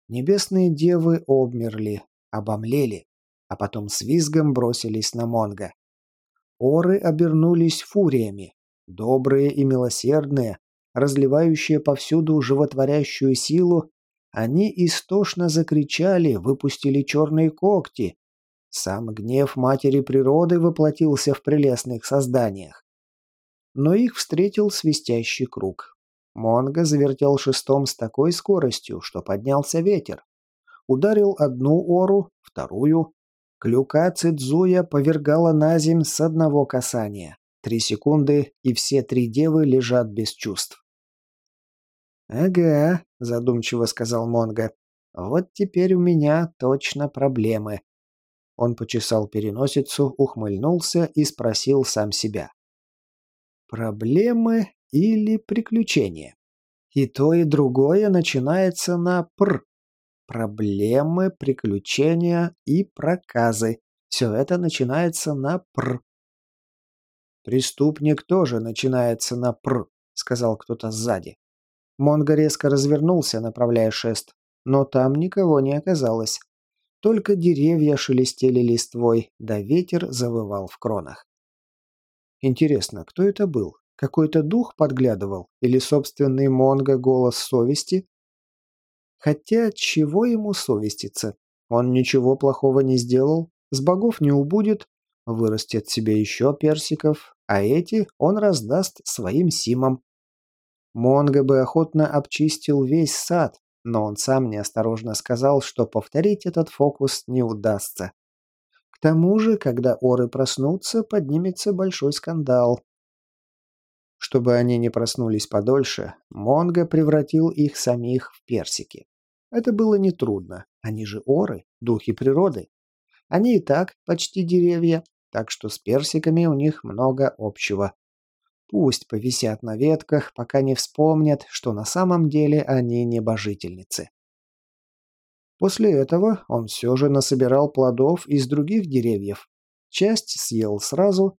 Небесные девы обмерли, обомлели, а потом с визгом бросились на Монго. Оры обернулись фуриями, добрые и милосердные, разливающие повсюду животворящую силу, они истошно закричали, выпустили черные когти. Сам гнев матери природы воплотился в прелестных созданиях. Но их встретил свистящий круг. Монго завертел шестом с такой скоростью, что поднялся ветер. Ударил одну ору, вторую. Клюка Цидзуя повергала на земь с одного касания. Три секунды, и все три девы лежат без чувств. «Ага», — задумчиво сказал Монго. «Вот теперь у меня точно проблемы». Он почесал переносицу, ухмыльнулся и спросил сам себя. «Проблемы или приключения?» И то, и другое начинается на «пр». Проблемы, приключения и проказы. Все это начинается на «пр». «Преступник тоже начинается на «пр», — сказал кто-то сзади. Монго резко развернулся, направляя шест, но там никого не оказалось. Только деревья шелестели листвой, да ветер завывал в кронах. Интересно, кто это был? Какой-то дух подглядывал? Или собственный Монго голос совести? Хотя, чего ему совеститься? Он ничего плохого не сделал, с богов не убудет, вырастет себе еще персиков, а эти он раздаст своим симам. Монго бы охотно обчистил весь сад, но он сам неосторожно сказал, что повторить этот фокус не удастся. К тому же, когда оры проснутся, поднимется большой скандал. Чтобы они не проснулись подольше, Монго превратил их самих в персики. Это было нетрудно, они же оры, духи природы. Они и так почти деревья, так что с персиками у них много общего. Пусть повисят на ветках, пока не вспомнят, что на самом деле они небожительницы. После этого он все же насобирал плодов из других деревьев. Часть съел сразу,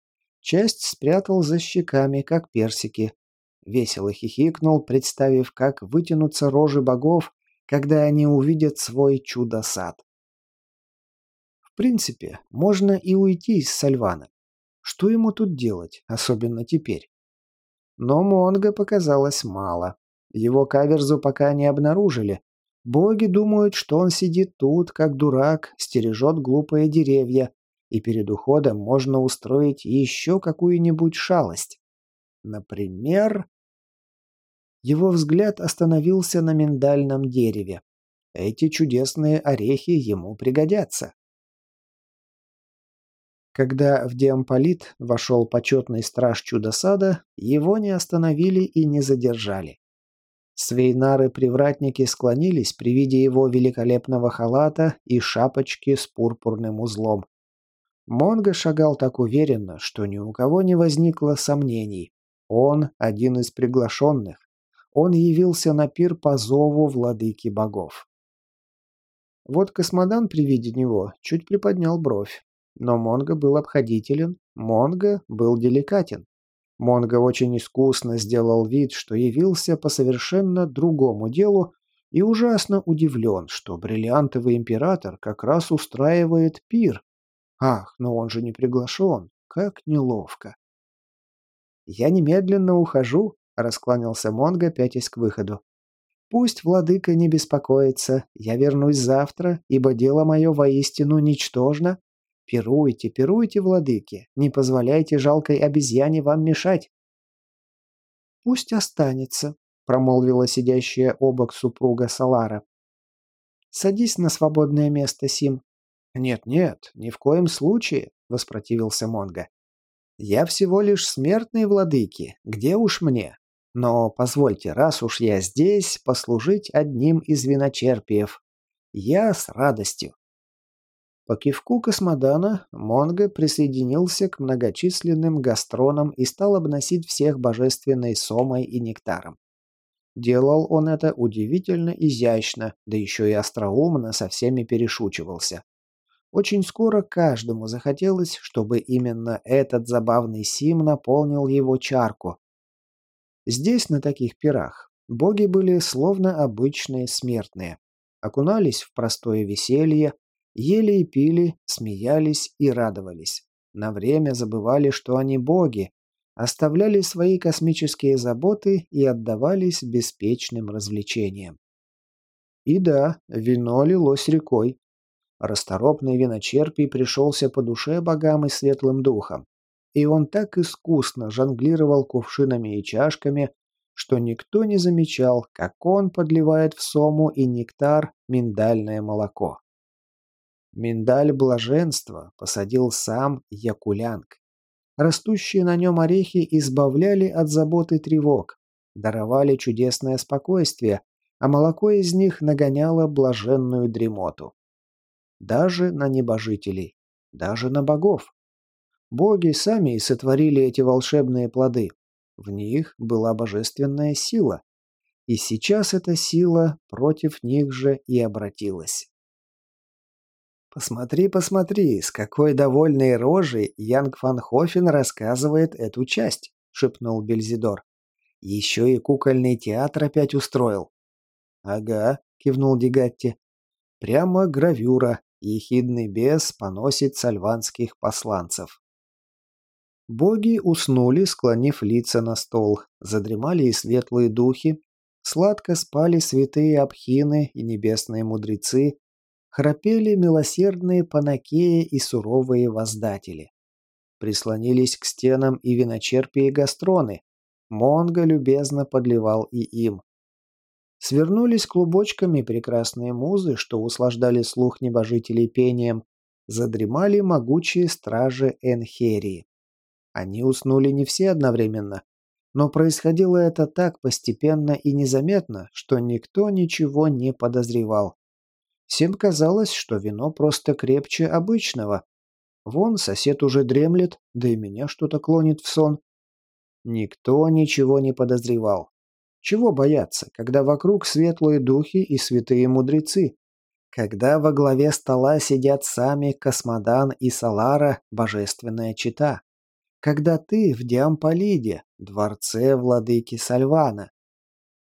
часть спрятал за щеками, как персики. Весело хихикнул, представив, как вытянутся рожи богов, когда они увидят свой чудо-сад. В принципе, можно и уйти из Сальвана. Что ему тут делать, особенно теперь? Но Монго показалось мало. Его каверзу пока не обнаружили. Боги думают, что он сидит тут, как дурак, стережет глупые деревья, и перед уходом можно устроить еще какую-нибудь шалость. Например... Его взгляд остановился на миндальном дереве. Эти чудесные орехи ему пригодятся. Когда в Диамполит вошел почетный страж чудо-сада, его не остановили и не задержали. Свейнары-привратники склонились при виде его великолепного халата и шапочки с пурпурным узлом. Монго шагал так уверенно, что ни у кого не возникло сомнений. Он один из приглашенных. Он явился на пир по зову владыки богов. Вот космодан при виде него чуть приподнял бровь. Но Монго был обходителен, Монго был деликатен. Монго очень искусно сделал вид, что явился по совершенно другому делу и ужасно удивлен, что бриллиантовый император как раз устраивает пир. Ах, но он же не приглашен, как неловко. «Я немедленно ухожу», — раскланялся Монго, пятясь к выходу. «Пусть владыка не беспокоится, я вернусь завтра, ибо дело мое воистину ничтожно, Пируйте, пируйте, владыки, не позволяйте жалкой обезьяне вам мешать. Пусть останется, промолвила сидящая обок супруга Салара. Садись на свободное место, Сим. Нет-нет, ни в коем случае, воспротивился Монго. Я всего лишь смертный владыки, где уж мне? Но позвольте, раз уж я здесь, послужить одним из виночерпиев. Я с радостью. По кивку космодана Монго присоединился к многочисленным гастронам и стал обносить всех божественной сомой и нектаром. Делал он это удивительно изящно, да еще и остроумно со всеми перешучивался. Очень скоро каждому захотелось, чтобы именно этот забавный Сим наполнил его чарку, Здесь, на таких пирах, боги были словно обычные смертные. Окунались в простое веселье, ели и пили, смеялись и радовались. На время забывали, что они боги, оставляли свои космические заботы и отдавались беспечным развлечениям. И да, вино лилось рекой. Расторопный виночерпий пришелся по душе богам и светлым духам. И он так искусно жонглировал кувшинами и чашками, что никто не замечал, как он подливает в сому и нектар миндальное молоко. Миндаль блаженства посадил сам Якулянг. Растущие на нем орехи избавляли от забот и тревог, даровали чудесное спокойствие, а молоко из них нагоняло блаженную дремоту. Даже на небожителей, даже на богов. Боги сами и сотворили эти волшебные плоды. В них была божественная сила. И сейчас эта сила против них же и обратилась. «Посмотри, посмотри, с какой довольной рожей Янг Фан Хофен рассказывает эту часть», — шепнул Бельзидор. «Еще и кукольный театр опять устроил». «Ага», — кивнул Дигатти. «Прямо гравюра. Ехидный бес поносит сальванских посланцев». Боги уснули, склонив лица на стол, задремали и светлые духи, сладко спали святые абхины и небесные мудрецы, храпели милосердные панакеи и суровые воздатели. Прислонились к стенам и виночерпии гастроны. Монго любезно подливал и им. Свернулись клубочками прекрасные музы, что услаждали слух небожителей пением. Задремали могучие стражи Энхерии. Они уснули не все одновременно, но происходило это так постепенно и незаметно, что никто ничего не подозревал. Всем казалось, что вино просто крепче обычного. Вон сосед уже дремлет, да и меня что-то клонит в сон. Никто ничего не подозревал. Чего бояться, когда вокруг светлые духи и святые мудрецы? Когда во главе стола сидят сами Космодан и Салара, божественная чита? Когда ты в Диамполиде, дворце владыки Сальвана?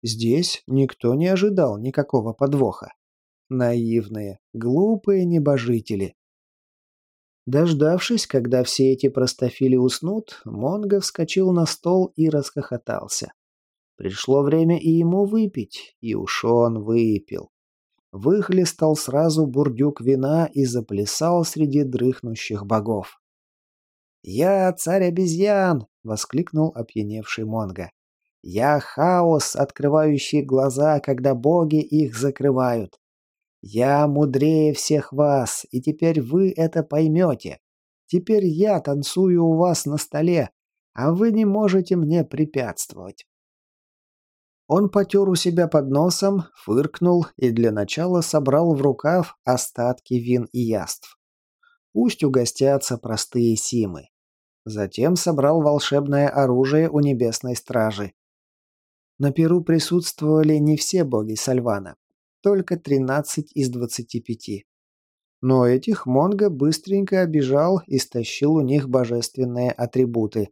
Здесь никто не ожидал никакого подвоха. Наивные, глупые небожители. Дождавшись, когда все эти простофили уснут, Монго вскочил на стол и расхохотался. Пришло время и ему выпить, и уж он выпил. Выхлестал сразу бурдюк вина и заплясал среди дрыхнущих богов. «Я царь обезьян!» — воскликнул опьяневший Монго. «Я хаос, открывающий глаза, когда боги их закрывают. Я мудрее всех вас, и теперь вы это поймете. Теперь я танцую у вас на столе, а вы не можете мне препятствовать. Он потер у себя под носом, фыркнул и для начала собрал в рукав остатки вин и яств. Пусть угостятся простые симы. Затем собрал волшебное оружие у небесной стражи. На Перу присутствовали не все боги Сальвана только 13 из 25. Но этих Монго быстренько обижал и стащил у них божественные атрибуты.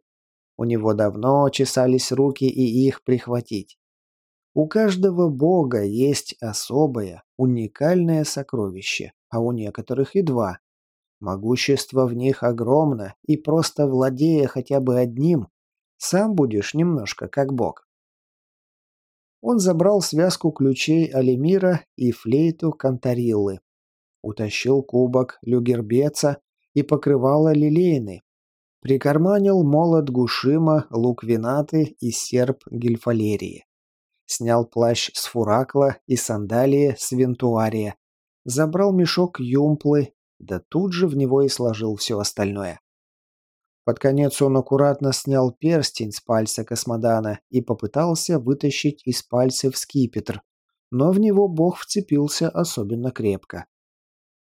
У него давно чесались руки и их прихватить. У каждого бога есть особое, уникальное сокровище, а у некоторых и два. Могущество в них огромно, и просто владея хотя бы одним, сам будешь немножко как бог. Он забрал связку ключей Алимира и флейту Кантариллы. Утащил кубок Люгербеца и покрывало Лилейны. Прикарманил молот Гушима, лук Винаты и серп Гильфалерии. Снял плащ с Фуракла и сандалии с Вентуария. Забрал мешок Юмплы, да тут же в него и сложил все остальное. Под конец он аккуратно снял перстень с пальца космодана и попытался вытащить из пальцев скипетр, но в него бог вцепился особенно крепко.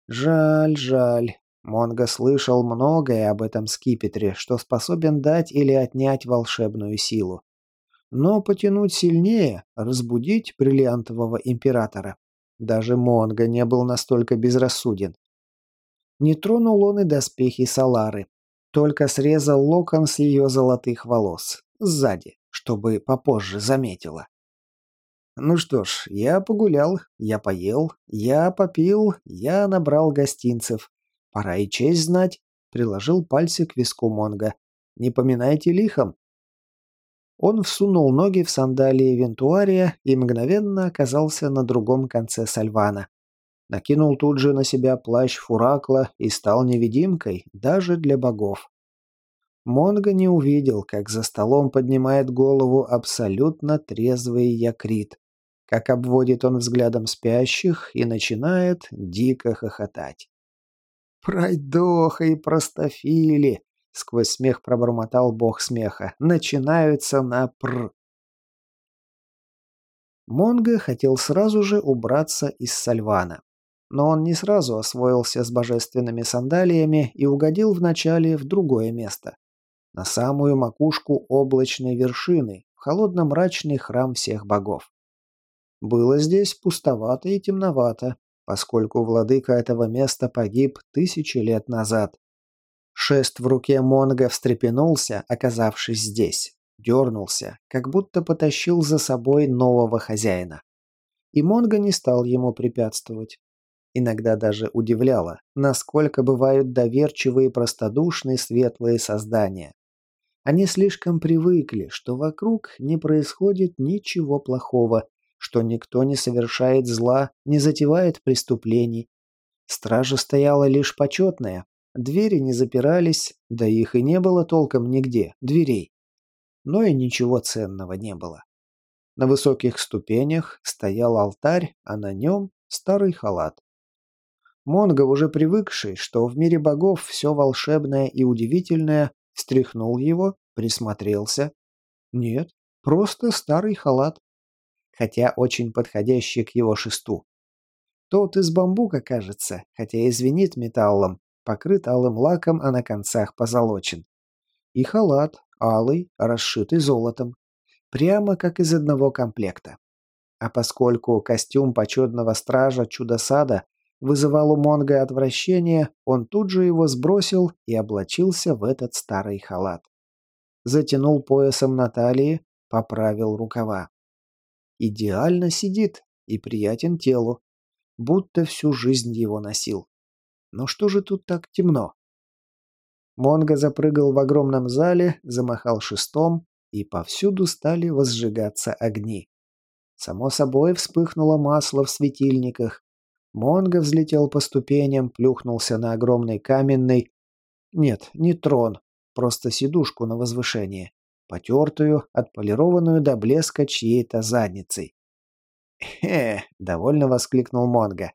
Жаль, жаль. Монго слышал многое об этом скипетре, что способен дать или отнять волшебную силу. Но потянуть сильнее, разбудить бриллиантового императора. Даже Монго не был настолько безрассуден. Не тронул он и доспехи Салары, только срезал локон с ее золотых волос. Сзади, чтобы попозже заметила. Ну что ж, я погулял, я поел, я попил, я набрал гостинцев. Пора и честь знать, приложил пальцы к виску Монга. Не поминайте лихом. Он всунул ноги в сандалии Вентуария и мгновенно оказался на другом конце Сальвана. Накинул тут же на себя плащ Фуракла и стал невидимкой даже для богов. Монго не увидел, как за столом поднимает голову абсолютно трезвый Якрит, как обводит он взглядом спящих и начинает дико хохотать. «Пройдоха и простофили!» — сквозь смех пробормотал бог смеха. «Начинаются на пр...» Монго хотел сразу же убраться из Сальвана. Но он не сразу освоился с божественными сандалиями и угодил вначале в другое место на самую макушку облачной вершины, в холодно-мрачный храм всех богов. Было здесь пустовато и темновато, поскольку владыка этого места погиб тысячи лет назад. Шест в руке Монга встрепенулся, оказавшись здесь, дернулся, как будто потащил за собой нового хозяина. И Монга не стал ему препятствовать. Иногда даже удивляло, насколько бывают доверчивые, простодушные, светлые создания. Они слишком привыкли, что вокруг не происходит ничего плохого, что никто не совершает зла, не затевает преступлений. Стража стояла лишь почетная, двери не запирались, да их и не было толком нигде, дверей. Но и ничего ценного не было. На высоких ступенях стоял алтарь, а на нем старый халат. Монго, уже привыкший, что в мире богов все волшебное и удивительное, Встряхнул его, присмотрелся. Нет, просто старый халат. Хотя очень подходящий к его шесту. Тот из бамбука, кажется, хотя и звенит металлом, покрыт алым лаком, а на концах позолочен. И халат, алый, расшитый золотом. Прямо как из одного комплекта. А поскольку костюм почетного стража чудо-сада вызывал у Монга отвращение, он тут же его сбросил и облачился в этот старый халат. Затянул поясом на талии, поправил рукава. Идеально сидит и приятен телу, будто всю жизнь его носил. Но что же тут так темно? Монго запрыгал в огромном зале, замахал шестом, и повсюду стали возжигаться огни. Само собой вспыхнуло масло в светильниках, Монго взлетел по ступеням, плюхнулся на огромный каменный... Нет, не трон, просто сидушку на возвышении, потертую, отполированную до блеска чьей-то задницей. «Хе!» — довольно воскликнул Монго.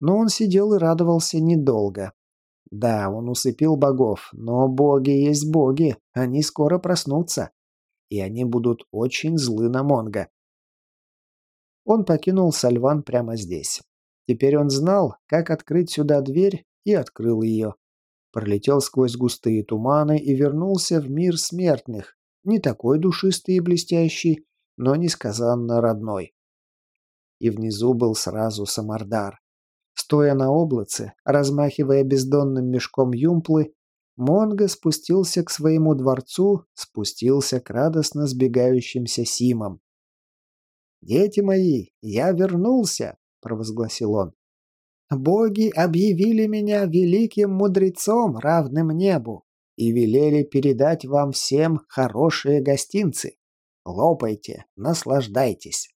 Но он сидел и радовался недолго. Да, он усыпил богов, но боги есть боги, они скоро проснутся. И они будут очень злы на Монго. Он покинул Сальван прямо здесь. Теперь он знал, как открыть сюда дверь, и открыл ее. Пролетел сквозь густые туманы и вернулся в мир смертных, не такой душистый и блестящий, но несказанно родной. И внизу был сразу Самардар. Стоя на облаце, размахивая бездонным мешком юмплы, Монго спустился к своему дворцу, спустился к радостно сбегающимся Симам. «Дети мои, я вернулся!» — провозгласил он. «Боги объявили меня великим мудрецом, равным небу, и велели передать вам всем хорошие гостинцы. Лопайте, наслаждайтесь».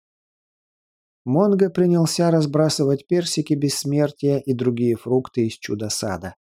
Монго принялся разбрасывать персики бессмертия и другие фрукты из чудо-сада.